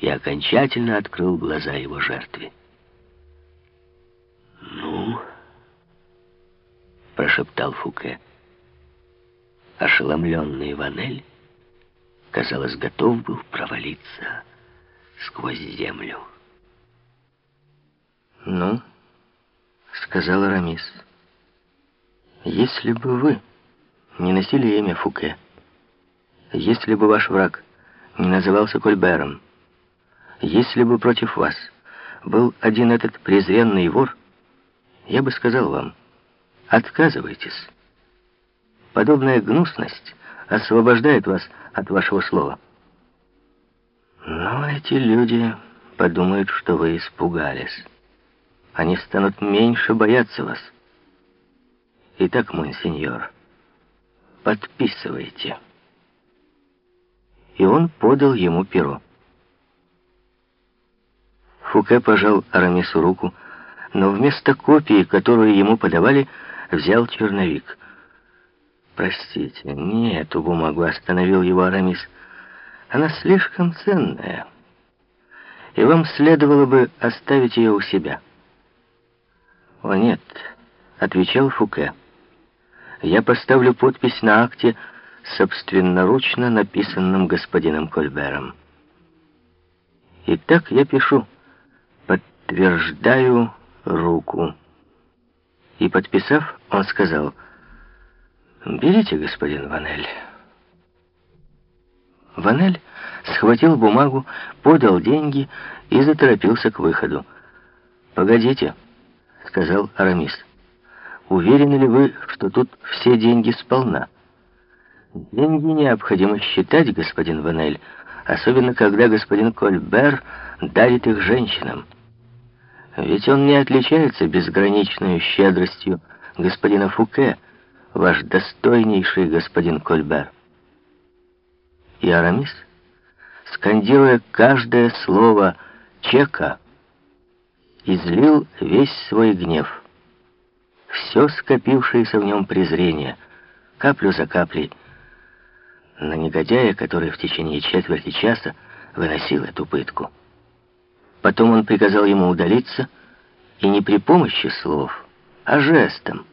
и окончательно открыл глаза его жертве. «Ну?» — прошептал Фуке. Ошеломленный Ванель, казалось, готов был провалиться сквозь землю. «Ну?» — сказал Арамис. «Если бы вы не носили имя Фуке, если бы ваш враг не назывался Кольбером, если бы против вас был один этот презренный вор, я бы сказал вам, отказывайтесь. Подобная гнусность освобождает вас от вашего слова. Но эти люди подумают, что вы испугались. Они станут меньше бояться вас. Итак, монсеньор, подписывайте. И он подал ему перо. Фуке пожал Арамису руку, но вместо копии, которую ему подавали, взял черновик. «Простите, не эту бумагу», — остановил его Арамис. «Она слишком ценная, и вам следовало бы оставить ее у себя». «О, нет», — отвечал Фуке. «Я поставлю подпись на акте, собственноручно написанном господином Кольбером. Итак, я пишу, подтверждаю руку». И, подписав, он сказал, «Берите, господин Ванель». Ванель схватил бумагу, подал деньги и заторопился к выходу. «Погодите», — сказал Арамис. «Уверены ли вы, что тут все деньги сполна?» «Деньги необходимо считать, господин Ванель, особенно когда господин Кольбер дарит их женщинам». Ведь он не отличается безграничной щедростью господина Фуке, ваш достойнейший господин Кольбер. И Арамис, скандируя каждое слово чека, излил весь свой гнев, все скопившееся в нем презрение, каплю за каплей, на негодяя, который в течение четверти часа выносил эту пытку. Потом он приказал ему удалиться, и не при помощи слов, а жестом,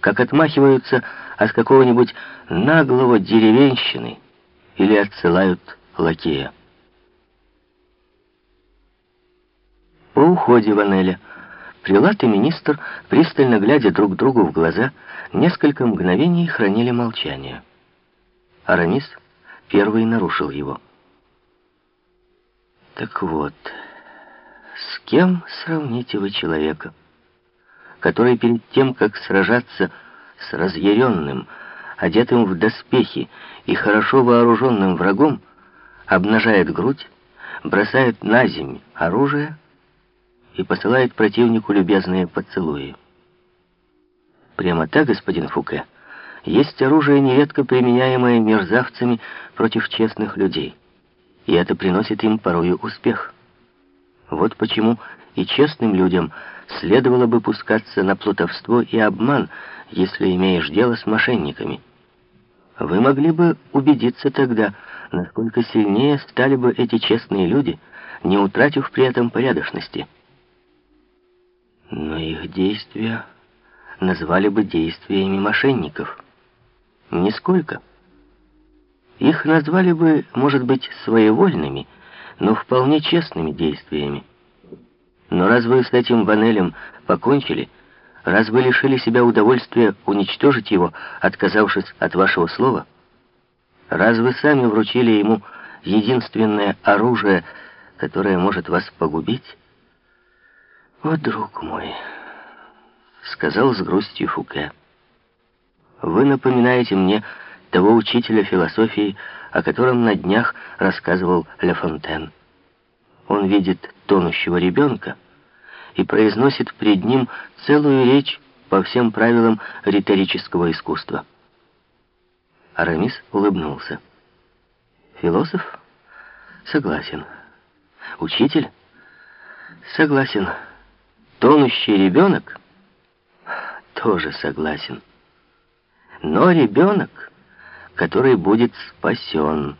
как отмахиваются от какого-нибудь наглого деревенщины или отсылают лакея. По уходе Ванеля Прилат и министр, пристально глядя друг другу в глаза, несколько мгновений хранили молчание. Арамис первый нарушил его. «Так вот...» Кем сравните вы человека, который перед тем, как сражаться с разъяренным, одетым в доспехи и хорошо вооруженным врагом, обнажает грудь, бросает на земь оружие и посылает противнику любезные поцелуи? Прямо так, господин Фуке, есть оружие, нередко применяемое мерзавцами против честных людей, и это приносит им порою успех. Вот почему и честным людям следовало бы пускаться на плутовство и обман, если имеешь дело с мошенниками. Вы могли бы убедиться тогда, насколько сильнее стали бы эти честные люди, не утратив при этом порядочности. Но их действия назвали бы действиями мошенников. Нисколько. Их назвали бы, может быть, своевольными, но вполне честными действиями. Но раз вы с этим Ванелем покончили, раз вы лишили себя удовольствия уничтожить его, отказавшись от вашего слова, раз вы сами вручили ему единственное оружие, которое может вас погубить, «О, друг мой», — сказал с грустью Фуке, — «вы напоминаете мне того учителя философии, о котором на днях рассказывал Ля Фонтен. Видит тонущего ребенка и произносит пред ним целую речь по всем правилам риторического искусства. Арамис улыбнулся. Философ? Согласен. Учитель? Согласен. Тонущий ребенок? Тоже согласен. Но ребенок который будет спасен.